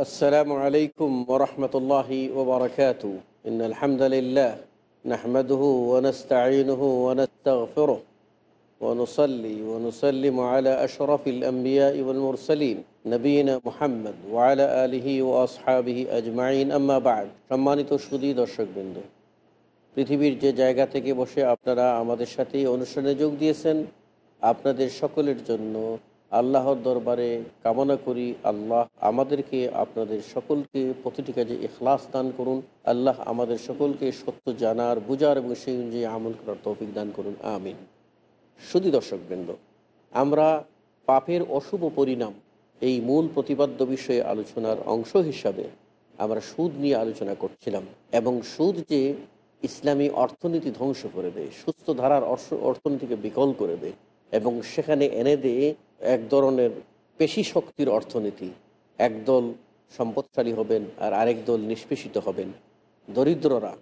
السلام عليكم ورحمة الله وبركاته إن الحمد لله نحمده ونستعينه ونستغفره ونصلي ونسلم على أشرف الأنبياء والمرسلين نبينا محمد وعلى آله وأصحابه أجمعين أما بعد সম্মানিত সুদী দর্শকবৃন্দ পৃথিবীর যে জায়গা থেকে বসে আপনারা আমাদের সাথে এই অনুষ্ঠানে যোগ দিয়েছেন আপনাদের সকলের জন্য আল্লাহর দরবারে কামনা করি, আল্লাহ আমাদেরকে আপনাদের সকলকে প্রতিটি কাজে এখলাস দান করুন। আল্লাহ আমাদের সকলকে সত্য জানার, বুঝার এবং সেই অনুযায়ী আমল করার তৌফিক দান করুন। আমিন। শুধু দর্শকবৃন্দ, আমরা পাপের অশুভ পরিণাম এই মূল প্রতিপাদ্য বিষয়ে আলোচনার অংশ হিসাবে আমরা সুদ নিয়ে আলোচনা করছিলাম এবং সুদ যে ইসলামী অর্থনীতি ধ্বংস করে দেয়, সুস্থ ধারার অর্থনীতিকে বিকল করে দেয় এবং সেখানে এনে দেয় এক ধরনের পেশি শক্তির অর্থনীতি। একদল সম্পদশালী হবেন আর আরেক দল নিষ্পেষিত হবেন। দরিদ্ররা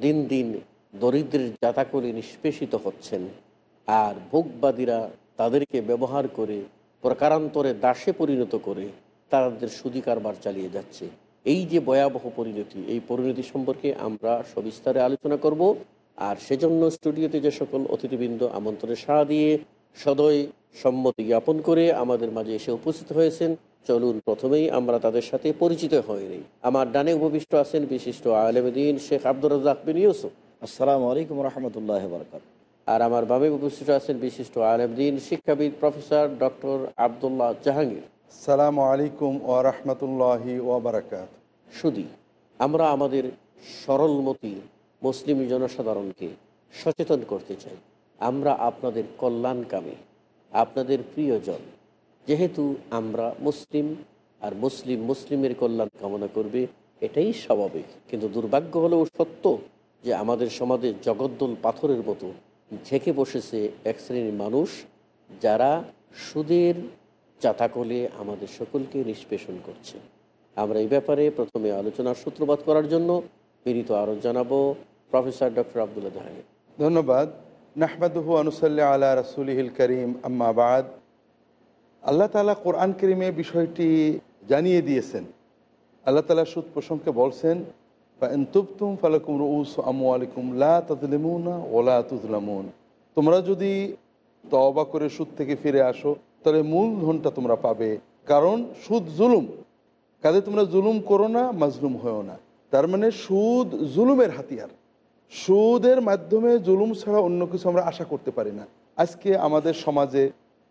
দিন দিন দরিদ্রের জাতাকলে নিষ্পেষিত হচ্ছেন আর ভোগবাদীরা তাদেরকে ব্যবহার করে, প্রকারান্তরে দাসে পরিণত করে তাদের সুদি কারবার চালিয়ে যাচ্ছে। এই যে ভয়াবহ পরিণতি, এই পরিণতি সম্পর্কে আমরা সবিস্তারে আলোচনা করব। আর সেজন্য স্টুডিওতে যে সকল অতিথিবৃন্দ আমন্ত্রণে সাড়া দিয়ে সদয় সম্মতি জ্ঞাপন করে আমাদের মাঝে এসে উপস্থিত হয়েছেন। চলুন প্রথমেই আমরা তাদের সাথে পরিচিত হয়নি আমার ডানে উপবিষ্ট আছেন বিশিষ্ট আলমদিন শেখ আব্দুর রাজাক বিন ইউসুফ। আসসালামু আলাইকুম রহমতুল্লাহ বরকাত আর আমার বামে উপস্থিত আছেন বিশিষ্ট আলমদিন শিক্ষাবিদ প্রফেসর ডক্টর আবদুল্লাহ জাহাঙ্গীর। সালামু আলাইকুম ও রহমতুল্লাহি ওবরাকাত শুধু আমরা আমাদের সরলমতি মুসলিম জনসাধারণকে সচেতন করতে চাই। আমরা আপনাদের কল্যাণকামী, আপনাদের প্রিয়জন। যেহেতু আমরা মুসলিম, আর মুসলিম মুসলিমের কল্যাণ কামনা করবে, এটাই স্বাভাবিক। কিন্তু দুর্ভাগ্য হলেও সত্য যে আমাদের সমাজে জগদ্দল পাথরের মতো ঝেঁকে বসেছে এক শ্রেণির মানুষ, যারা সুদের চাতাকলে আমাদের সকলকে নিষ্পেষণ করছে। আমরা এই ব্যাপারে প্রথমে আলোচনার সূত্রপাত করার জন্য পীড়িত আরও জানাব প্রফেসর ডক্টর আবদুল্লাহ জাহাঙ্গীর ধন্যবাদ। নাহমাদুহু আনুসাল্লাহ আলা রসুলিহিল করিম আম্মাবাদ আল্লাহ তালা কোরআন করিমে বিষয়টি জানিয়ে দিয়েছেন। আল্লাহ তালা সুদ প্রসঙ্গে বলছেন তুবতুম ফালাকুম রউস আমু লা তাজলিমুনা ওলা তুজলামুন তোমরা যদি তওবা করে সুদ থেকে ফিরে আসো, তাহলে মূল ধনটা তোমরা পাবে। কারণ সুদ জুলুম। কাজে তোমরা জুলুম করো না, মাজলুম হয়েও না। তার মানে সুদ জুলুমের হাতিয়ার। সুদের মাধ্যমে জুলুম ছাড়া অন্য কিছু আমরা আশা করতে পারি না। আজকে আমাদের সমাজে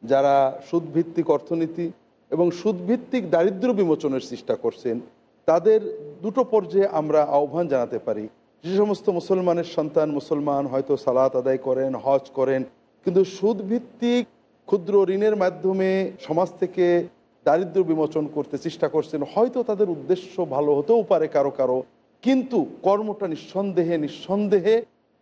যারা সুদভিত্তিক অর্থনীতি এবং সুদভিত্তিক দারিদ্র বিমোচনের চেষ্টা করছেন, তাদের দুটো পর্যায়ে আমরা আহ্বান জানাতে পারি। যে সমস্ত মুসলমানের সন্তান মুসলমান হয়তো সালাত আদায় করেন, হজ করেন, কিন্তু সুদভিত্তিক ক্ষুদ্র ঋণের মাধ্যমে সমাজ থেকে দারিদ্র বিমোচন করতে চেষ্টা করছেন, হয়তো তাদের উদ্দেশ্য ভালো হতেও পারে কারও কারও। কিন্তু কর্মটা নিঃসন্দেহে নিঃসন্দেহে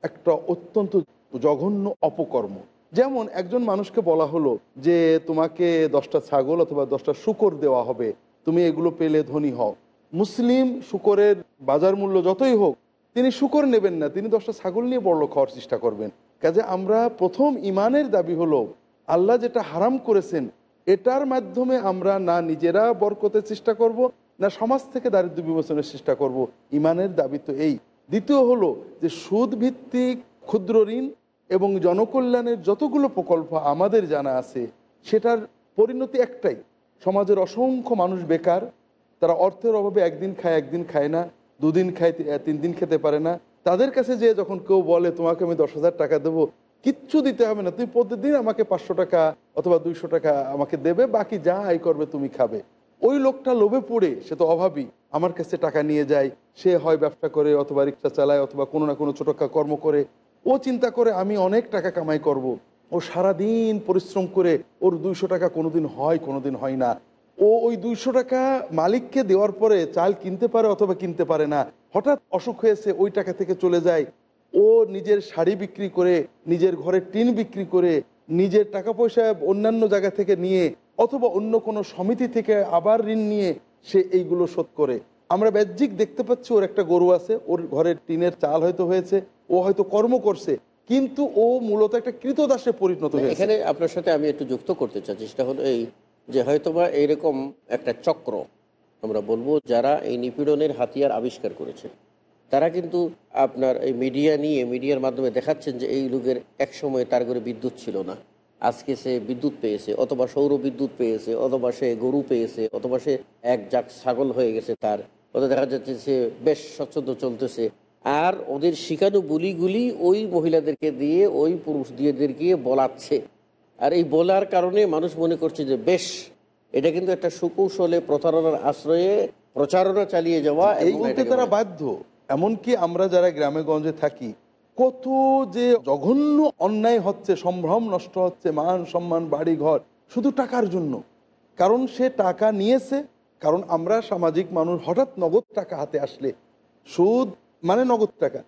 একটা অত্যন্ত জঘন্য অপকর্ম। যেমন একজন মানুষকে বলা হলো যে, তোমাকে দশটা ছাগল অথবা দশটা শুকর দেওয়া হবে। তুমি এগুলো পেলে ধনী হও। মুসলিম শুকরের বাজার মূল্য যতই হোক, তিনি শুকর নেবেন না। তিনি দশটা ছাগল নিয়ে বড় খাওয়ার চেষ্টা করবেন। কাজে আমরা প্রথম ইমানের দাবি হলো, আল্লাহ যেটা হারাম করেছেন, এটার মাধ্যমে আমরা না নিজেরা বরকতের চেষ্টা করব না, সমাজ থেকে দারিদ্র বিমোচনের চেষ্টা করব, ইমানের দাবি তো এই। দ্বিতীয় হলো যে সুদ ভিত্তিক ক্ষুদ্র ঋণ এবং জনকল্যাণের যতগুলো প্রকল্প আমাদের জানা আছে, সেটার পরিণতি একটাই। সমাজের অসংখ্য মানুষ বেকার, তারা অর্থের অভাবে একদিন খায় একদিন খায় না, দুদিন খায় তিন দিন খেতে পারে না। তাদের কাছে যে যখন কেউ বলে, তোমাকে আমি দশ হাজার টাকা দেবো, কিচ্ছু দিতে হবে না, তুমি প্রতিদিন আমাকে পাঁচশো টাকা অথবা দুইশো টাকা আমাকে দেবে, বাকি যা আয় করবে তুমি খাবে। ওই লোকটা লোভে পড়ে, সে তো অভাবী। আমার কাছে টাকা নিয়ে যায়, সে হয় ব্যবসা করে, অথবা রিক্সা চালায়, অথবা কোনো না কোনো ছোটকা কর্ম করে। ও চিন্তা করে, আমি অনেক টাকা কামাই করব। ও সারাদিন পরিশ্রম করে, ওর দুইশো টাকা কোনোদিন হয় কোনোদিন হয় না। ও ওই দুইশো টাকা মালিককে দেওয়ার পরে চাল কিনতে পারে অথবা কিনতে পারে না। হঠাৎ অসুখ হয়েছে, ওই টাকা থেকে চলে যায়। ও নিজের শাড়ি বিক্রি করে, নিজের ঘরের টিন বিক্রি করে, নিজের টাকা পয়সা অন্যান্য জায়গা থেকে নিয়ে অথবা অন্য কোনো সমিতি থেকে আবার ঋণ নিয়ে সে এইগুলো শোধ করে। আমরা বাহ্যিক দেখতে পাচ্ছি ওর একটা গরু আছে ওর ঘরের টিনের চাল হয়তো হয়েছে ও হয়তো কর্ম করছে কিন্তু ও মূলত একটা কৃতদাসে পরিণত হয়েছে। এখানে আপনার সাথে আমি একটু যুক্ত করতে চাচ্ছি সেটা হলো এই যে হয়তোবা এইরকম একটা চক্র আমরা বলব যারা এই নিপীড়নের হাতিয়ার আবিষ্কার করেছে তারা কিন্তু আপনার এই মিডিয়া নিয়ে মিডিয়ার মাধ্যমে দেখাচ্ছেন যে এই লোকের এক সময় তার ঘরে বিদ্যুৎ ছিল না। আজকে সে বিদ্যুৎ পেয়েছে অথবা সৌর বিদ্যুৎ পেয়েছে অথবা সে গরু পেয়েছে অথবা সে এক জাক ছাগল হয়ে গেছে তার। অথবা দেখা যাচ্ছে সে বেশ স্বচ্ছন্দ চলতেছে। আর ওদের শিখানো বুলিগুলি ওই মহিলাদেরকে দিয়ে ওই পুরুষ দিয়েদেরকে বলাচ্ছে। আর এই বলার কারণে মানুষ মনে করছে যে বেশ এটা কিন্তু একটা সুকৌশলে প্রতারণার আশ্রয়ে প্রচারণা চালিয়ে যাওয়া এই তারা বাধ্য। এমনকি আমরা যারা গ্রামে গঞ্জে থাকি কত যে জঘন্য অন্যায় হচ্ছে, সম্ভ্রম নষ্ট হচ্ছে, মান সম্মান বাড়ি ঘর শুধু টাকার জন্য। কারণ সে টাকা নিয়েছে, কারণ আমরা সামাজিক মানুষ, হঠাৎ নগদ টাকা হাতে আসলে। সুদ মানে নগদ টাকা।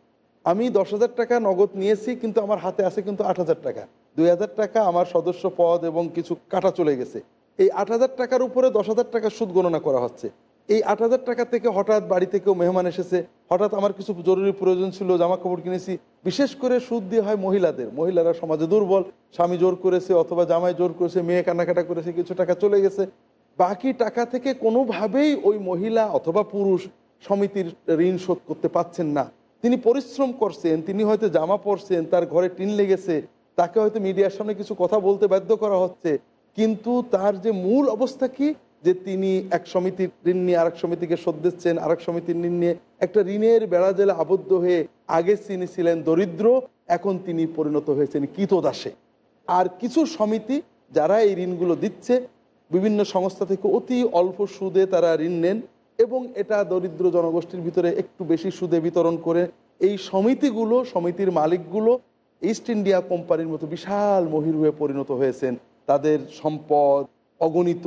আমি দশ হাজার টাকা নগদ নিয়েছি, কিন্তু আমার হাতে আছে কিন্তু আট হাজার টাকা। দুই হাজার টাকা আমার সদস্য পদ এবং কিছু কাটা চলে গেছে। এই আট হাজার টাকার উপরে দশ হাজার টাকা সুদ গণনা করা হচ্ছে। এই আট হাজার টাকা থেকে হঠাৎ বাড়িতে কেউ মেহমান এসেছে। হঠাৎ আমার কিছু জরুরি প্রয়োজন ছিল জামা কাপড় কিনেছি। বিশেষ করে সুদ দিয়ে হয় মহিলাদের। মহিলারা সমাজে দুর্বল, স্বামী জোর করেছে অথবা জামাই জোর করেছে, মেয়ে কান্নাকাটা করেছে, কিছু টাকা চলে গেছে। বাকি টাকা থেকে কোনোভাবেই ওই মহিলা অথবা পুরুষ সমিতির ঋণ শোধ করতে পাচ্ছেন না। তিনি পরিশ্রম করছেন, তিনি হয়তো জামা পরছেন, তার ঘরে টিন লেগেছে, তাকে হয়তো মিডিয়ার সামনে কিছু কথা বলতে বাধ্য করা হচ্ছে। কিন্তু তার যে মূল অবস্থা কি? যে তিনি এক সমিতির ঋণ নিয়ে আরেক সমিতিকে শোধ দিচ্ছেন, আরেক সমিতির ঋণ নিয়ে একটা ঋণের বেড়া জেলে আবদ্ধ হয়ে আগে তিনি ছিলেন দরিদ্র, এখন তিনি পরিণত হয়েছেন কৃতদাসে। আর কিছু সমিতি যারা এই ঋণগুলো দিচ্ছে, বিভিন্ন সংস্থা থেকে অতি অল্প সুদে তারা ঋণ নেন এবং এটা দরিদ্র জনগোষ্ঠীর ভিতরে একটু বেশি সুদে বিতরণ করে এই সমিতিগুলো, সমিতির মালিকগুলো ইস্ট ইন্ডিয়া কোম্পানির মতো বিশাল মহির হয়ে পরিণত হয়েছেন। তাদের সম্পদ, অগণিত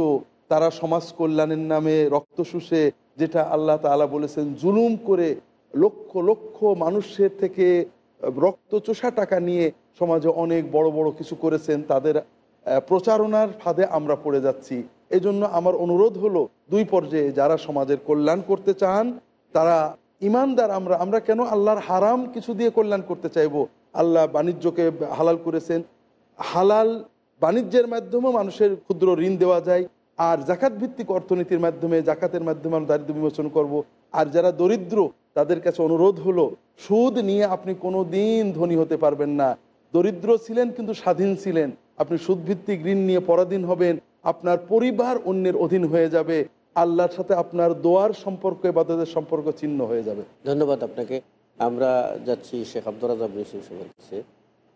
তারা সমাজ কল্যাণের নামে রক্ত শুষে, যেটা আল্লাহ তাআলা বলেছেন, জুলুম করে লক্ষ লক্ষ মানুষের থেকে রক্ত চোষা টাকা নিয়ে সমাজে অনেক বড় বড় কিছু করেছেন, তাদের প্রচারণার ফাঁদে আমরা পড়ে যাচ্ছি। এজন্য আমার অনুরোধ হলো, দুই পর্যায়ে যারা সমাজের কল্যাণ করতে চান, তারা ইমানদার, আমরা আমরা কেন আল্লাহর হারাম কিছু দিয়ে কল্যাণ করতে চাইব? আল্লাহ বাণিজ্যকে হালাল করেছেন। হালাল বাণিজ্যের মাধ্যমে মানুষের ক্ষুদ্র ঋণ দেওয়া যায় আর জাকাত ভিত্তিক অর্থনীতির মাধ্যমে, জাকাতের মাধ্যমে আমরা দারিদ্র বিমোচন করব। আর যারা দরিদ্র, তাদের কাছে অনুরোধ হলো, সুদ নিয়ে আপনি কোনো দিন ধনী হতে পারবেন না। দরিদ্র ছিলেন কিন্তু স্বাধীন ছিলেন। আপনি সুদভিত্তিক ঋণ নিয়ে পরাধীন হবেন, আপনার পরিবার অন্যের অধীন হয়ে যাবে। আল্লাহর সাথে আপনার দোয়ার সম্পর্ক এবাদতের সম্পর্ক চিহ্ন হয়ে যাবে। ধন্যবাদ আপনাকে। আমরা যাচ্ছি, শেখ আব্দুল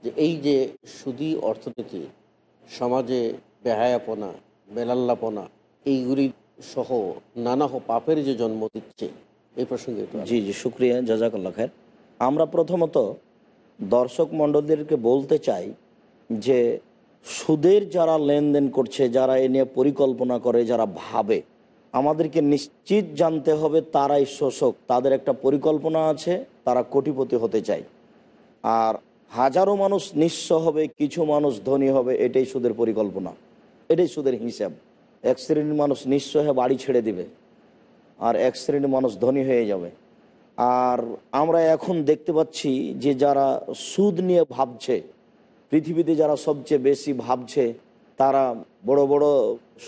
যে এই যে সুদী অর্থনীতি, সমাজে বেহায়াপনা বেলাল্লাপনা, এইগুলি সহ নানা পাপের যে জন্ম দিচ্ছে, এই প্রসঙ্গে জি জি, শুক্রিয়া জাজাকাল্লা খায়ের। আমরা প্রথমত দর্শক মণ্ডলীদেরকে বলতে চাই যে সুদের যারা লেনদেন করছে, যারা এ নিয়ে পরিকল্পনা করে, যারা ভাবে, আমাদেরকে নিশ্চিত জানতে হবে তারাই শোষক, তাদের একটা পরিকল্পনা আছে, তারা কোটিপতি হতে চায়। আর হাজারো মানুষ নিঃস্ব হবে, কিছু মানুষ ধনী হবে, এটাই সুদের পরিকল্পনা। এটাই সুদের হিসাব। এক শ্রেণির মানুষ হয়ে বাড়ি ছেড়ে দিবে আর এক শ্রেণির মানুষ ধনী হয়ে যাবে। আর আমরা এখন দেখতে পাচ্ছি যে যারা সুদ নিয়ে ভাবছে, পৃথিবীতে যারা সবচেয়ে বেশি ভাবছে, তারা বড় বড়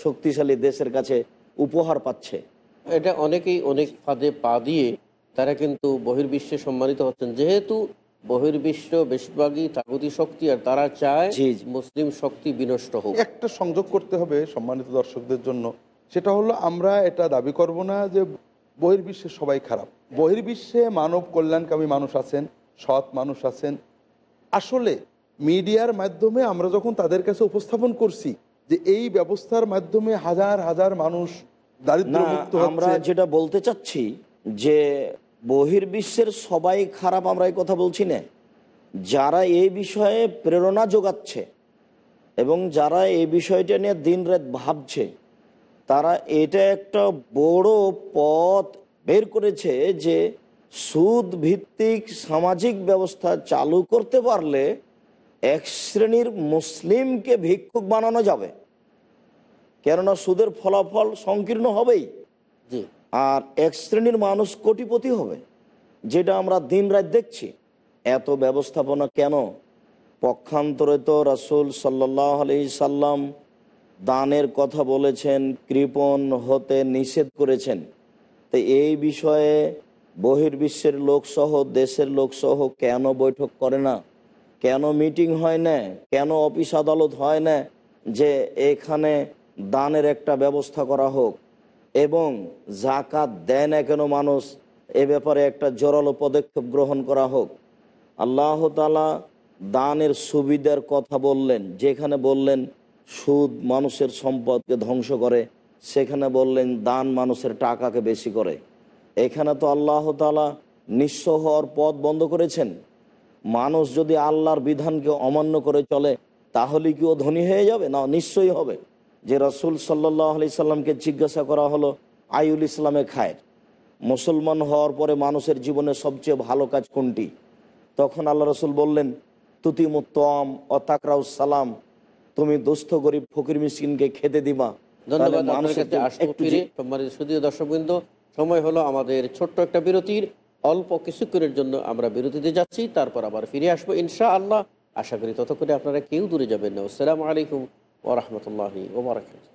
শক্তিশালী দেশের কাছে উপহার পাচ্ছে। এটা অনেকেই অনেক ফাঁদে পা দিয়ে তারা কিন্তু বহির্বিশ্বে সম্মানিত হচ্ছেন। যেহেতু বহির্বিশ্ব বেশিরভাগই তাগতি শক্তি আর তারা চায়। মুসলিম শক্তি বিনষ্ট হোক। একটা সংযোগ করতে হবে সম্মানিত দর্শকদের জন্য। সেটা হলো আমরা এটা দাবি করব না যে বহির্বিশ্বে সবাই খারাপ। বহির্বিশ্বে মানব কল্যাণকামী মানুষ আছেন সৎ মানুষ আছেন। আসলে মিডিয়ার মাধ্যমে আমরা যখন তাদের কাছে উপস্থাপন করছি যে এই ব্যবস্থার মাধ্যমে হাজার হাজার মানুষ দারিদ্র আমরা যেটা বলতে চাচ্ছি যে বহির্বিশ্বের সবাই খারাপ, আমরা এই কথা বলছি না। যারা এই বিষয়ে প্রেরণা যোগাচ্ছে এবং যারা এই বিষয়টা নিয়ে দিন রাত ভাবছে, তারা এটা একটা বড় পথ বের করেছে যে সুদ ভিত্তিক সামাজিক ব্যবস্থা চালু করতে পারলে এক শ্রেণির মুসলিমকে ভিক্ষুক বানানো যাবে। কেননা সুদের ফলাফল সংকীর্ণ হবেই। জি। আর এক শ্রেণির মানুষ কোটিপতি হবে, যেটা আমরা দিন রাত দেখছি। এত ব্যবস্থাপনা কেন? পক্ষান্তরে তো রাসুল সাল্লাহ সাল্লাম দানের কথা বলেছেন, কৃপণ হতে নিষেধ করেছেন। তো এই বিষয়ে বহির্বিশ্বের লোকসহ, দেশের লোকসহ কেন বৈঠক করে না? কেন মিটিং হয় না? কেন অফিস আদালত হয় না? যে এখানে দানের একটা ব্যবস্থা করা হোক এবং জাকাত দেয় না কেন মানুষ? এ ব্যাপারে একটা জোরালো পদক্ষেপ গ্রহণ করা হোক। আল্লাহ তালা দানের সুবিধার কথা বললেন, যেখানে বললেন, সুদ মানুষের সম্পদকে ধ্বংস করে, সেখানে বললেন, দান মানুষের টাকাকে বেশি করে। এখানে তো আল্লাহ তালা নিঃস্ব হওয়ার পথ বন্ধ করেছেন। মানুষ যদি আল্লাহর বিধানকে অমান্য করে চলে, তাহলে কি ও ধনী হয়ে যাবে? না, নিশ্চয়ই হবে। যে রসুল সাল্লাহ আলি সাল্লামকে জিজ্ঞাসা করা হলো আইউল ইসলামে খায়ের? মুসলমান হওয়ার পরে মানুষের জীবনে সবচেয়ে ভালো কাজ কোনটি? তখন আল্লাহ রসুল বললেন তুতিমুত্তম ও তাকরাউস সালাম। তুমি দুস্থ গরিব ফকির মিসকিনকে খেতে দিবা। দর্শকবৃন্দ সময় হলো আমাদের ছোট্ট একটা বিরতির। অল্প কিছুক্ষণের জন্য আমরা বিরতিতে যাচ্ছি তারপর আবার ফিরে আসব ইনশা আল্লাহ আশা করি ততক্ষণে আপনারা কেউ দূরে যাবেন না। আসসালামু আলাইকুম ওরহমতুল্লাহি ওবরাকাত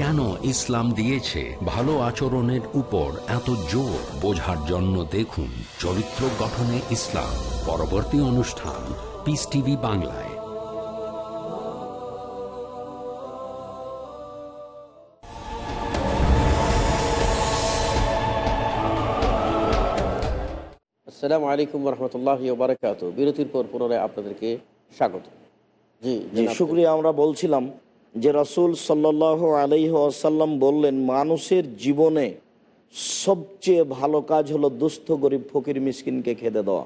কেন ইসলাম দিয়েছে ভালো আচরণের উপর এত জোর? বোঝার জন্য দেখুন চরিত্র গঠনে ইসলাম। পরবর্তী অনুষ্ঠান পিস টিভি বাংলায়। আসসালামু আলাইকুম রহমতুল্লাহ ওবরাকাত বিরতির পর পুনরায় আপনাদেরকে স্বাগত। জি যে জনাব। শুক্রিয়া আমরা বলছিলাম যে রাসুল সাল্লাহ আলাইহ আসাল্লাম বললেন, মানুষের জীবনে সবচেয়ে ভালো কাজ হলো দুস্থ গরিব ফকির মিসকিনকে খেতে দেওয়া।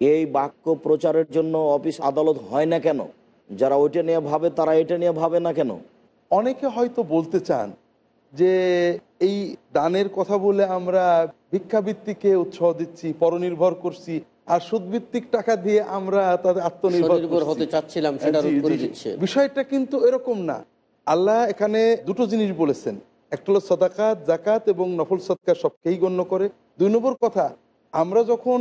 এই বাক্য প্রচারের জন্য অফিস আদালত হয় না কেন? যারা ওইটা নিয়ে ভাবে, তারা এটা নিয়ে ভাবে না কেন? অনেকে হয়তো বলতে চান যে, এই দানের কথা বলে আমরা ভিক্ষাবৃত্তিকে উৎসাহ দিচ্ছি, পরনির্ভর করছি আর সুদভিত্তিক টাকা দিয়ে আমরা তাদের আত্মনির্ভর হতে চাচ্ছিলাম বিষয়টা কিন্তু এরকম না। আল্লাহ এখানে দুটো জিনিস বলেছেন। একটা হলো সদাকাত জাকাত এবং নফল সৎকার সবকেই গণ্য করে। দুই নম্বর কথা আমরা যখন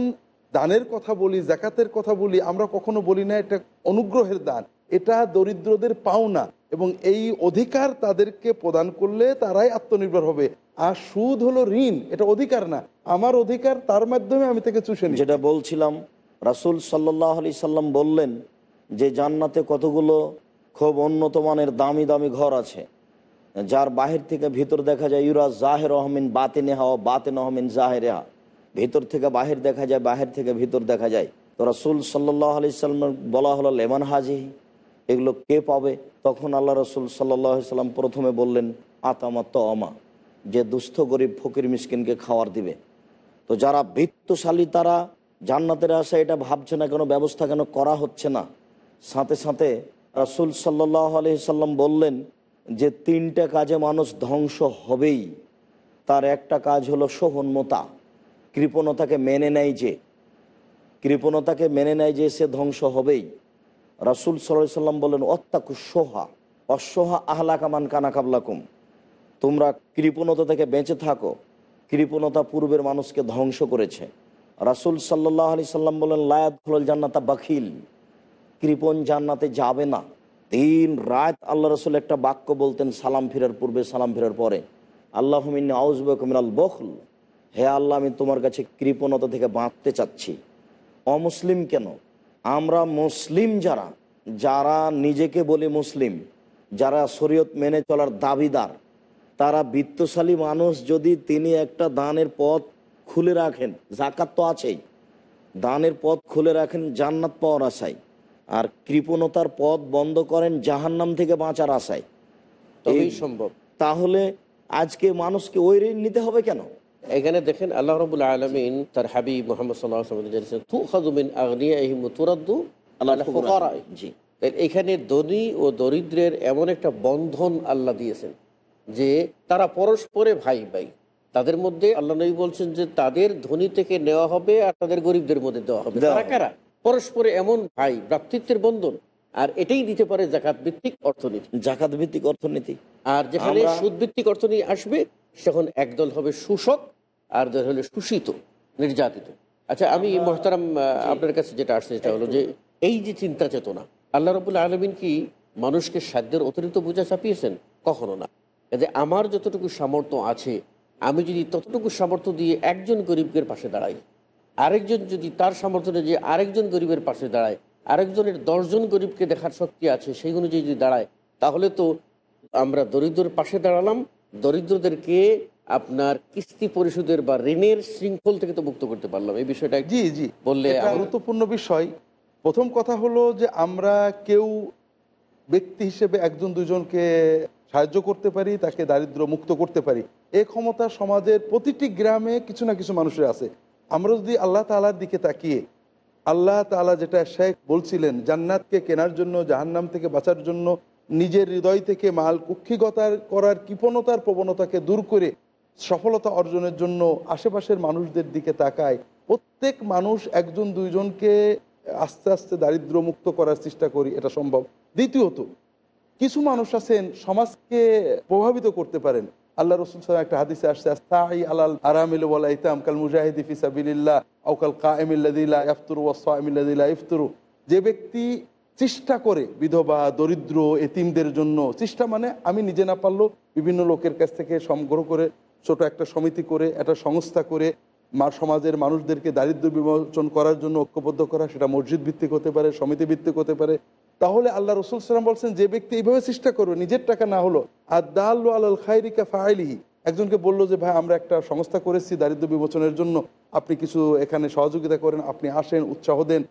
দানের কথা বলি জাকাতের কথা বলি আমরা কখনো বলি না এটা অনুগ্রহের দান। এটা দরিদ্রদের পাওনা। এবং এই অধিকার তাদেরকে প্রদান করলে তারাই আত্মনির্ভর হবে। আর সুদ হলো ঋণ, এটা অধিকার না। আমার অধিকার তার মাধ্যমে আমি তাকে চুষে নিই যেটা বলছিলাম, রাসুল সাল্লাহ আলি সাল্লাম বললেন যে জান্নাতে কতগুলো খুব উন্নত মানের দামি দামি ঘর আছে। যার বাহির থেকে ভিতর দেখা যায় ইউরা জাহের রহমিন বাতিনে হাওয়া বাতেন রহমিন জাহের হা ভিতর থেকে বাহির দেখা যায়, বাহির থেকে ভিতর দেখা যায়। তো রাসুল সাল্লাহ আলি সাল্লাম বলা হলো লেমান হাজি এগুলো কে পাবে? তখন আল্লাহ রসুল সাল্লাম প্রথমে বললেন, আতামা তো আমা যে দুস্থ গরিব ফকির মিসকিনকে খাওয়ার দিবে। তো যারা বৃত্তশালী তারা জান্নাতের আশা এটা ভাবছে না, কেন ব্যবস্থা কেন করা হচ্ছে না। সাথে সাথে রাসুল সাল্লাহ আলহিসাল্লাম বললেন যে, তিনটা কাজে মানুষ ধ্বংস হবেই। তার একটা কাজ হলো সহন্যতা কৃপণতাকে মেনে নেয় যে, কৃপণতাকে মেনে নেয় যে সে ধ্বংস হবেই। রাসুল সাল্লাম বলেন অত্যাকু সোহা অসোহা কানা কাবলাকুম। তোমরা কৃপণতা থেকে বেঁচে থাকো। কৃপণতা পূর্বের মানুষকে ধ্বংস করেছে। রাসুল সাল্লাহ আলি সাল্লাম বলেন লায়াত খোল জান্নাতা বাখিল কৃপণ জান্নাতে যাবে না। তিন রাত আল্লাহ রসুল একটা বাক্য বলতেন, সালাম ফিরার পূর্বে, সালাম ফেরার পরে। আল্লাহ আউজবাল বখল। হে আল্লাহ, আমি তোমার কাছে কৃপণতা থেকে বাঁচতে চাচ্ছি। অমুসলিম কেন? আমরা মুসলিম যারা যারা নিজেকে বলি মুসলিম যারা শরীয়ত মেনে চলার দাবিদার তারা বিত্তশালী মানুষ যদি তিনি একটা দানের পথ খুলে রাখেন জাকাত তো আছেই দানের পথ খুলে রাখেন জান্নাত পাওয়ার আশায় আর কৃপণতার পথ বন্ধ করেন জাহান্নাম থেকে বাঁচার আশায়। এই- সম্ভব। তাহলে আজকে মানুষকে ওই ঋণ নিতে হবে কেন? এখানে দেখেন আল্লাহ রবুল্লা আলমিন তার হাবিব মোহাম্মদ সাল্লাহ এখানে ধনী ও দরিদ্রের এমন একটা বন্ধন আল্লাহ দিয়েছেন যে তারা পরস্পরে ভাই ভাই। তাদের মধ্যে আল্লাহ নবী বলছেন যে তাদের ধনী থেকে নেওয়া হবে আর তাদের গরিবদের মধ্যে দেওয়া হবে। তারা কারা? পরস্পরে এমন ভাই ভ্রাতৃত্বের বন্ধন। আর এটাই দিতে পারে জাকাত ভিত্তিক অর্থনীতি। জাকাত ভিত্তিক অর্থনীতি। আর যেখানে সুদ ভিত্তিক অর্থনীতি আসবে সেখন একদল হবে শোষক আর দল হলে শোষিত নির্যাতিত। আচ্ছা আমি মহতারাম আপনার কাছে যেটা আসছে সেটা হলো যে এই যে চিন্তা চেতনা আল্লাহ রবুল্লা আলমিন কি মানুষকে সাধ্যের অতিরিক্ত বোঝা চাপিয়েছেন? কখনো না। যে আমার যতটুকু সামর্থ্য আছে আমি যদি ততটুকু সামর্থ্য দিয়ে একজন গরিবের পাশে দাঁড়াই আরেকজন যদি তার সামর্থ্য যে আরেকজন গরিবের পাশে দাঁড়ায় আরেকজনের দশজন গরিবকে দেখার শক্তি আছে সেই অনুযায়ী যদি দাঁড়ায় তাহলে তো আমরা দরিদ্রের পাশে দাঁড়ালাম দরিদ্রদেরকে আপনার কিস্তি পরিশোধের বা ঋণের শৃঙ্খল থেকে তো মুক্ত করতে পারলাম। এই বিষয়টা জি জি। বললে গুরুত্বপূর্ণ বিষয়। প্রথম কথা হলো যে আমরা কেউ ব্যক্তি হিসেবে একজন দুজনকে সাহায্য করতে পারি তাকে দারিদ্র মুক্ত করতে পারি। এ ক্ষমতা সমাজের প্রতিটি গ্রামে কিছু না কিছু মানুষের আছে। আমরা যদি আল্লাহ তালার দিকে তাকিয়ে আল্লাহ তালা যেটা শেখ বলছিলেন জান্নাতকে কেনার জন্য জাহান্নাম থেকে বাঁচার জন্য নিজের হৃদয় থেকে মাল কুক্ষিগতার করার কৃপণতার প্রবণতাকে দূর করে সফলতা অর্জনের জন্য আশেপাশের মানুষদের দিকে তাকায়। প্রত্যেক মানুষ একজন, দুইজনকে আস্তে আস্তে দারিদ্র মুক্ত করার চেষ্টা করি, এটা সম্ভব। দ্বিতীয়ত, কিছু মানুষ আছেন, সমাজকে প্রভাবিত করতে পারেন। আল্লাহ রসুল সাল্লাম একটা হাদিসে আসছে আস্তাই আলাল আরামিল ওয়াল ইতাম কাল মুজাহিদি ফি সাবিলিল্লাহ আও কাল কায়েমিল্লাযী ইফতুরু ওয়াস সাইমিল্লাযী ইফতুরু যে ব্যক্তি চেষ্টা করে বিধবা, দরিদ্র, এতিমদের জন্য। চেষ্টা মানে আমি নিজে না পারলেও বিভিন্ন লোকের কাছ থেকে সংগ্রহ করে, ছোট একটা সমিতি করে, একটা সংস্থা করে, মা সমাজের মানুষদেরকে দারিদ্র বিমোচন করার জন্য ঐক্যবদ্ধ করা, সেটা মসজিদ ভিত্তিক হতে পারে, সমিতি ভিত্তিক হতে পারে। তাহলে আল্লাহ রসুল সাল্লাম বলছেন, যে ব্যক্তি এইভাবে চেষ্টা করবে, নিজের টাকা না হলো আর দাল আল খাইরিকা ফাইলিহি। একজনকে বলল যে, ভাই, আমরা একটা সংস্থা করেছি দারিদ্র বিমোচনের জন্য। আপনি কিছু এখানে সহযোগিতা করেন, আপনি আসেন, উৎসাহ দেন।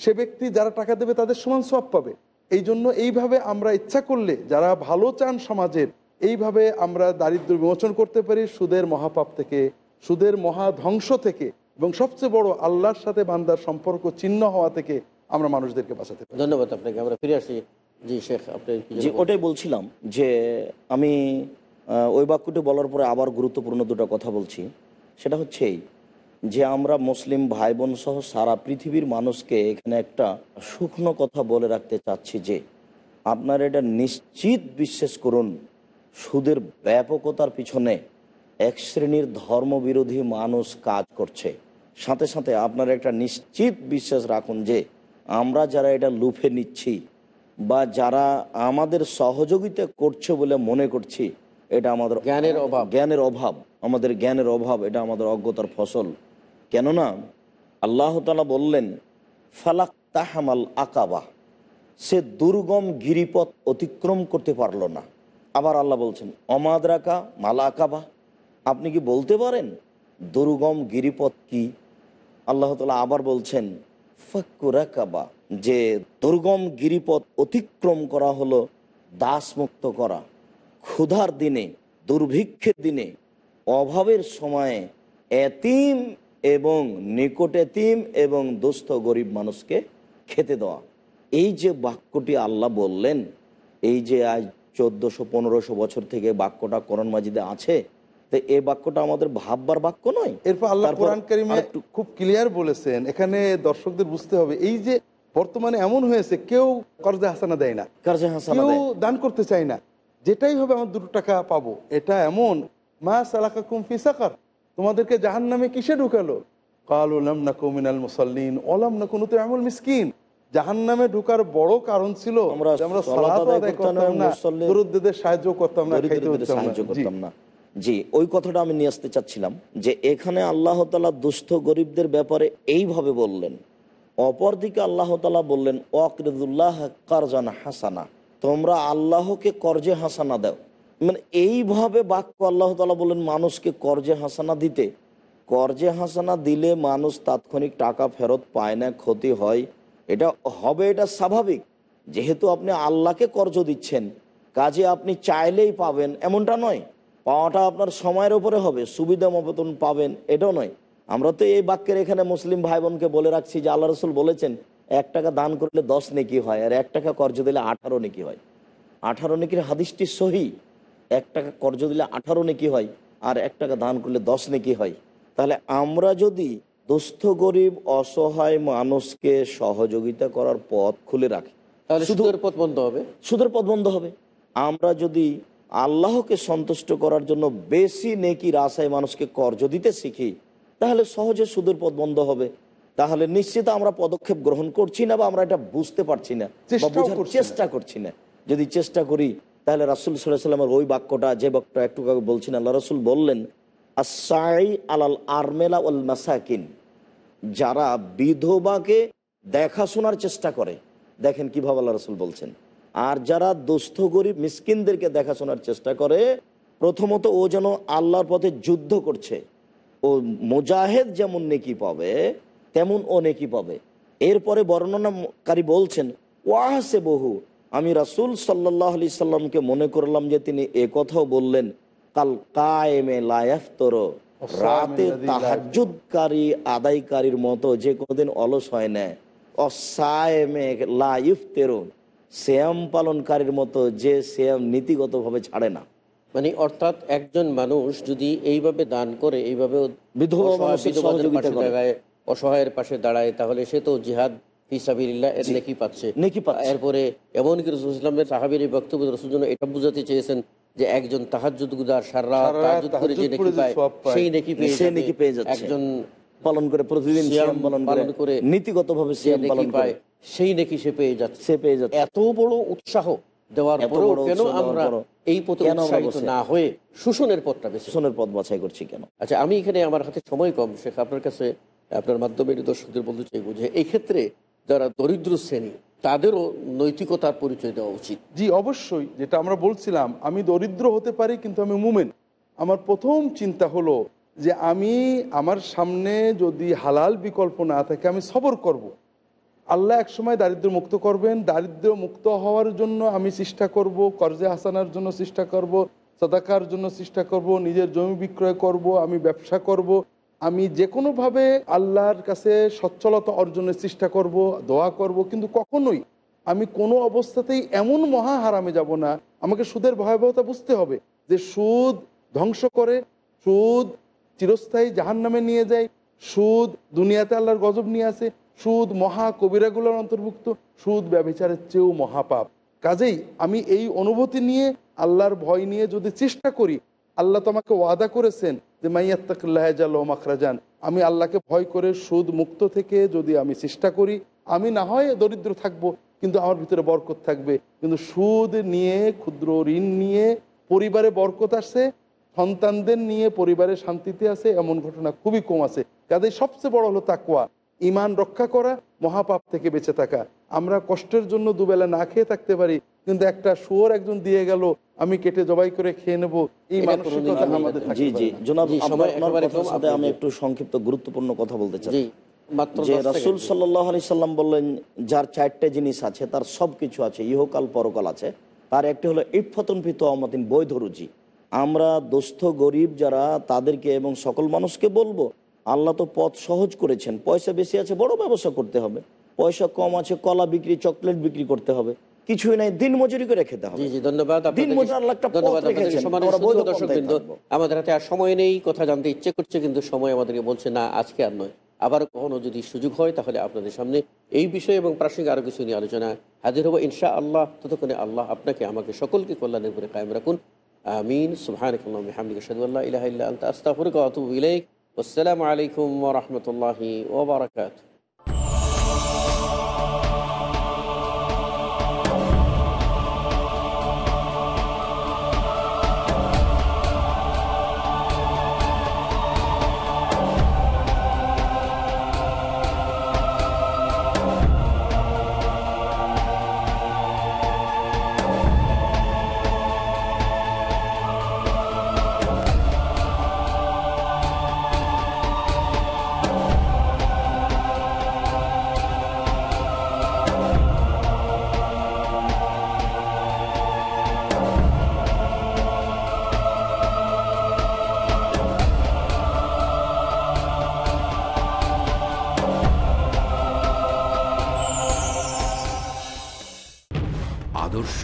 সে ব্যক্তি যারা টাকা দেবে তাদের সমান সব পাবে। এই জন্য এইভাবে আমরা ইচ্ছা করলে যারা ভালো চান সমাজের এইভাবে আমরা দারিদ্র বিমোচন করতে পারি সুদের মহাপাপ থেকে সুদের মহা ধ্বংস থেকে এবং সবচেয়ে বড় আল্লাহর সাথে বান্দার সম্পর্ক চিহ্ন হওয়া থেকে আমরা মানুষদেরকে বাঁচাতে পারি। ধন্যবাদ আপনাকে। আমরা ফিরে আসি। জি শেখ আপনি? ওটাই বলছিলাম যে আমি ওই বাক্যটি বলার পরে আবার গুরুত্বপূর্ণ দুটো কথা বলছি। সেটা হচ্ছে এই যে আমরা মুসলিম ভাই বোন সহ সারা পৃথিবীর মানুষকে এখানে একটা শুকনো কথা বলে রাখতে চাচ্ছি যে আপনারা এটা নিশ্চিত বিশ্বাস করুন সুদের ব্যাপকতার পিছনে এক শ্রেণির ধর্মবিরোধী মানুষ কাজ করছে সাথে সাথে আপনারা একটা নিশ্চিত বিশ্বাস রাখুন যে আমরা যারা এটা লুফে নিচ্ছি বা যারা আমাদের সহযোগিতা করছে বলে মনে করছি এটা আমাদের জ্ঞানের অভাব। জ্ঞানের অভাব আমাদের জ্ঞানের অভাব এটা আমাদের অজ্ঞতার ফসল কেননা আল্লাহ তালা বললেন, ফালাক তাহামাল আকাবা সে দুর্গম গিরিপথ অতিক্রম করতে পারল না। আবার আল্লাহ বলছেন, অমাদরাকা মালা আকাবা আপনি কি বলতে পারেন? দুর্গম গিরিপথ কি? আল্লাহ তালা আবার বলছেন ফাক্কুরাকাবা যে দুর্গম গিরিপথ অতিক্রম করা হলো দাসমুক্ত করা। ক্ষুধার দিনে, দুর্ভিক্ষের দিনে, অভাবের সময়ে এতিম এবং নিকট এতিম এবং দুস্থ গরিব মানুষকে খেতে দেওয়া। এই যে বাক্যটি আল্লাহ বললেন এই যে আজ চোদ্দশো পনেরোশো বছর থেকে বাক্যটা করণ মাজিদে আছে তো এই বাক্যটা আমাদের ভাববার বাক্য নয়। এরপর আল্লাহ কোরআন কারিমে খুব ক্লিয়ার বলেছেন এখানে দর্শকদের বুঝতে হবে এই যে বর্তমানে এমন হয়েছে কেউ কর্জে হাসানা দেয় না কার্যে হাসানা কেউ দান করতে চায় না যেটাই হবে আমার দুটো টাকা পাবো এটা এমন মা সালাকা কুমফি সাকার তোমাদেরকে জাহান নামে কিসে ঢুকালো? কাল ওলাম না কমিনাল মুসল্লিন ওলাম না কোনো তো এমন মিসকিন। জাহান নামে ঢুকার বড় কারণ ছিল আমরা সাহায্য করতাম না। সাহায্য করতাম না। জি ওই কথাটা আমি নিয়ে আসতে চাচ্ছিলাম যে এখানে আল্লাহ তালা দুস্থ গরিবদের ব্যাপারে এইভাবে বললেন। অপরদিকে আল্লাহ তালা বললেন ওয়াকরিদুল্লাহ কারজান হাসানা তোমরা আল্লাহকে কর্জে হাসানা দাও। মানে এইভাবে বাক্য আল্লাহ তালা বললেন, মানুষকে কর্জে হাসানা দিতে। কর্জে হাসানা দিলে মানুষ তাৎক্ষণিক টাকা ফেরত পায় না, ক্ষতি হয়। এটা হবে, এটা স্বাভাবিক। যেহেতু আপনি আল্লাহকে কর্জ দিচ্ছেন, কাজে আপনি চাইলেই পাবেন, এমনটা নয়। পাওয়াটা আপনার সময়ের উপরে হবে, সুবিধা মতন পাবেন, এটাও নয়। আমরা তো এই বাক্যের এখানে মুসলিম ভাই বোনকে বলে রাখছি যে, আল্লাহ রসুল বলেছেন, এক টাকা দান করলে দশ নেকি হয়, আর এক টাকা কর্জ দিলে আঠারো নেকি হয়। আঠারো নেকির হাদিসটি সহি। এক টাকা কর্জ দিলে আঠারো নেকি হয় আর এক টাকা দান করলে দশ নেকি হয়। তাহলে আমরা যদি দুস্থ গরিব অসহায় মানুষকে সহযোগিতা করার পথ খুলে রাখি। তাহলে সুদের পথ বন্ধ হবে? সুদের পথ বন্ধ হবে। আমরা যদি আল্লাহকে সন্তুষ্ট করার জন্য বেশি নেকির আশায় মানুষকে কর্জ দিতে শিখি তাহলে সহজে সুদের পথ বন্ধ হবে। তাহলে নিশ্চিত আমরা পদক্ষেপ গ্রহণ করছি না বা আমরা এটা বুঝতে পারছি না বা বোঝার না। চেষ্টা করছি না। যদি চেষ্টা করি তাহলে রাসুল সাল্লাহ সাল্লামের ওই বাক্যটা, যে বাক্যটা একটু আগে বলছেন আল্লাহ রসুল বললেন আসাই আলাল আরমেলা ওল মাসাকিন যারা বিধবাকে দেখাশোনার চেষ্টা করে। দেখেন কীভাবে আল্লাহ রসুল বলছেন। আর যারা দুস্থ গরিব মিসকিনদেরকে দেখাশোনার চেষ্টা করে, প্রথমত ও যেন আল্লাহর পথে যুদ্ধ করছে। ও মোজাহেদ যেমন নেকি পাবে, তেমন ও নেকি পাবে। এরপরে বর্ণনাকারী বলছেন ওয়াহাসে বহু আমি রাসুল সাল্লাহ আলি সাল্লামকে মনে করলাম যে তিনি এ কথাও বললেন কাল কায়েমে লায়াফতর রাতে তাহাজুদকারী আদায়কারীর মতো যে কোনোদিন অলস হয় না। অসায়েমে লাইফতেরো শ্যাম পালনকারীর মতো যে শ্যাম নীতিগতভাবে ছাড়ে না। মানে অর্থাৎ একজন মানুষ যদি এইভাবে দান করে এইভাবে অসহায়ের পাশে দাঁড়ায় তাহলে সে তো জিহাদ ফিসাবিল্লাহ এর নেকি পাচ্ছে। নেকি পাচ্ছে। এরপরে এমনকি রসুল ইসলামের সাহাবির এই বক্তব্য রসুল জন্য এটা বুঝাতে চেয়েছেন যে একজন তাহাজুদ গুদার সারা সারা করে যে নেকি পায় সেই নেকি পেয়ে সে নেকি পেয়ে যাচ্ছে। একজন পালন করে প্রতিদিন সিয়াম পালন পালন করে করে নীতিগতভাবে যে পালন পায় সেই নেকি সে পেয়ে যাচ্ছে। সে পেয়ে যাচ্ছে। এত বড় উৎসাহ দেওয়ার পরেও কেন আমরা এই পথে উৎসাহিত না হয়ে শোষণের পথটা শোষণের পথ বাছাই করছি কেন? আচ্ছা আমি এখানে আমার হাতে সময় কম। শেখ আপনার কাছে আপনার মাধ্যমে দর্শকদের বলতে চাইব যে এই ক্ষেত্রে যারা দরিদ্র শ্রেণি, তাদেরও নৈতিকতার পরিচয় দেওয়া উচিত। জি, অবশ্যই, যেটা আমরা বলছিলাম, আমি দরিদ্র হতে পারি, কিন্তু আমি মুমেন। আমার প্রথম চিন্তা হলো যে আমি আমার সামনে যদি হালাল বিকল্প না থাকে, আমি সবর করব। আল্লাহ এক সময় দারিদ্র মুক্ত করবেন দারিদ্র মুক্ত হওয়ার জন্য আমি চেষ্টা করব, কর্জে হাসানার জন্য চেষ্টা করব, সদাকার জন্য চেষ্টা করব, নিজের জমি বিক্রয় করব, আমি ব্যবসা করব। আমি যে কোনোভাবে আল্লাহর কাছে সচ্ছলতা অর্জনের চেষ্টা করব, দোয়া করব, কিন্তু কখনোই আমি কোনো অবস্থাতেই এমন মহা হারামে যাব না। আমাকে সুদের ভয়াবহতা বুঝতে হবে যে সুদ ধ্বংস করে, সুদ চিরস্থায়ী জাহান নামে নিয়ে যায়, সুদ দুনিয়াতে আল্লাহর গজব নিয়ে আসে, সুদ মহা কবিরাগুলোর অন্তর্ভুক্ত, সুদ ব্যবচারের চেয়েও মহাপাপ। কাজেই আমি এই অনুভূতি নিয়ে আল্লাহর ভয় নিয়ে যদি চেষ্টা করি আল্লাহ তোমাকে ওয়াদা করেছেন যে মাইয়াত্তাকুল্লাহাল মাখরাজান আমি আল্লাহকে ভয় করে সুদ মুক্ত থেকে যদি আমি চেষ্টা করি, আমি না হয় দরিদ্র থাকব, কিন্তু আমার ভিতরে বরকত থাকবে। কিন্তু সুদ নিয়ে, ক্ষুদ্র ঋণ নিয়ে, পরিবারে বরকত আসে, সন্তানদের নিয়ে পরিবারে শান্তিতে আছে এমন ঘটনা খুবই কম আছে। কাজে সবচেয়ে বড় হলো তাকুয়া ইমান রক্ষা করা, মহাপাপ থেকে বেঁচে থাকা। আমরা কষ্টের জন্য দুবেলা না খেয়ে থাকতে পারি কিন্তু একটা শুয়োর একজন দিয়ে গেল আমি কেটে জবাই করে খেয়ে নেব। এই মানসিকতা আমাদের জি জি। জনাব সাথে আমি একটু সংক্ষিপ্ত গুরুত্বপূর্ণ কথা বলতে চাই। জি মাত্র যে রাসুল। সাল্লাহ আলি সাল্লাম বললেন যার চারটে জিনিস আছে তার সব কিছু আছে ইহকাল পরকাল আছে তার একটি হলো ইফতন ফিত অমতিন বৈধ রুচি আমরা দুস্থ গরিব যারা তাদেরকে এবং সকল মানুষকে বলব আল্লাহ তো পথ সহজ করেছেন পয়সা বেশি আছে বড় ব্যবসা করতে হবে। পয়সা কম আছে কলা বিক্রি চকলেট বিক্রি করতে হবে। কিছুই নাই দিন মজুরি করে খেতে হবে। জি জি ধন্যবাদ। দিন আপনাদেরকে- একটা ধন্যবাদ আপনাদেরকে রেখেছেন। সম্মানিত আমরা সুধী বৈধ ও দর্শক বৃন্দ, আমাদের হাতে আর সময় নেই কথা জানতে ইচ্ছে করছে কিন্তু সময় আমাদেরকে বলছে না আজকে আর নয়। আবার কখনো যদি সুযোগ হয় তাহলে আপনাদের সামনে এই বিষয়ে এবং প্রাসঙ্গিক আরও কিছু নিয়ে আলোচনা হাজির হব ইনশা আল্লাহ ততক্ষণে আল্লাহ আপনাকে আমাকে সকলকে কল্যাণের উপরে কায়েম রাখুন। আমিন। আল্লা ইলাহা ইলাইক। আসসালামু আলাইকুম রাহমাতুল্লাহি ওয়া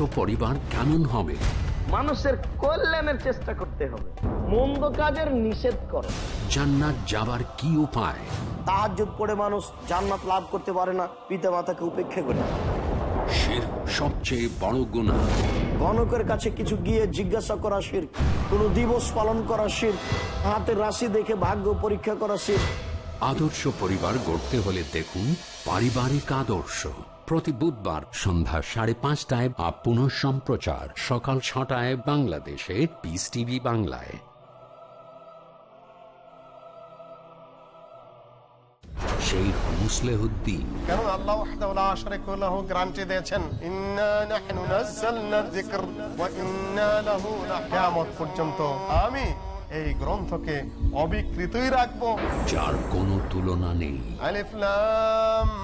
পরিবার কেমন হবে? মানুষের কল্যাণের চেষ্টা করতে হবে। মন্দ কাজের নিষেধ করে। জান্নাত যাবার কি উপায়? পড়ে মানুষ জান্নাত লাভ করতে পারে না পিতা মাতাকে উপেক্ষা করে। শির সবচেয়ে বড় গুণা গণকের কাছে কিছু গিয়ে জিজ্ঞাসা করা শির কোন দিবস পালন করা শির হাতের রাশি দেখে ভাগ্য পরীক্ষা করা শির। আদর্শ পরিবার গড়তে হলে দেখুন পারিবারিক আদর্শ। প্রতি বুধবার সন্ধ্যা সাড়ে পাঁচটায় আপ পুনঃ সম্প্রচার। সকাল ছটায় বাংলাদেশে পিস টিভি বাংলায়। শেখ মুসলেহুদ্দিন কেন আল্লাহ ওয়াহদাহু লা লাহু গ্যারান্টি দিয়েছেন? ইন্না নাহনু নাযালনা যিকর ওয়া ইন্না লাহু কিয়ামত পর্যন্ত আমি এই গ্রন্থকে অবিকৃতই রাখব। যার কোনো তুলনা নেই। আলিফ লাম।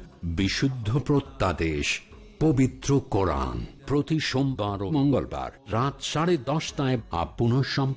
বিশুদ্ধ প্রত্যাদেশ পবিত্র কোরআন। প্রতি সোমবার ও মঙ্গলবার রাত সাড়ে দশটায় আপ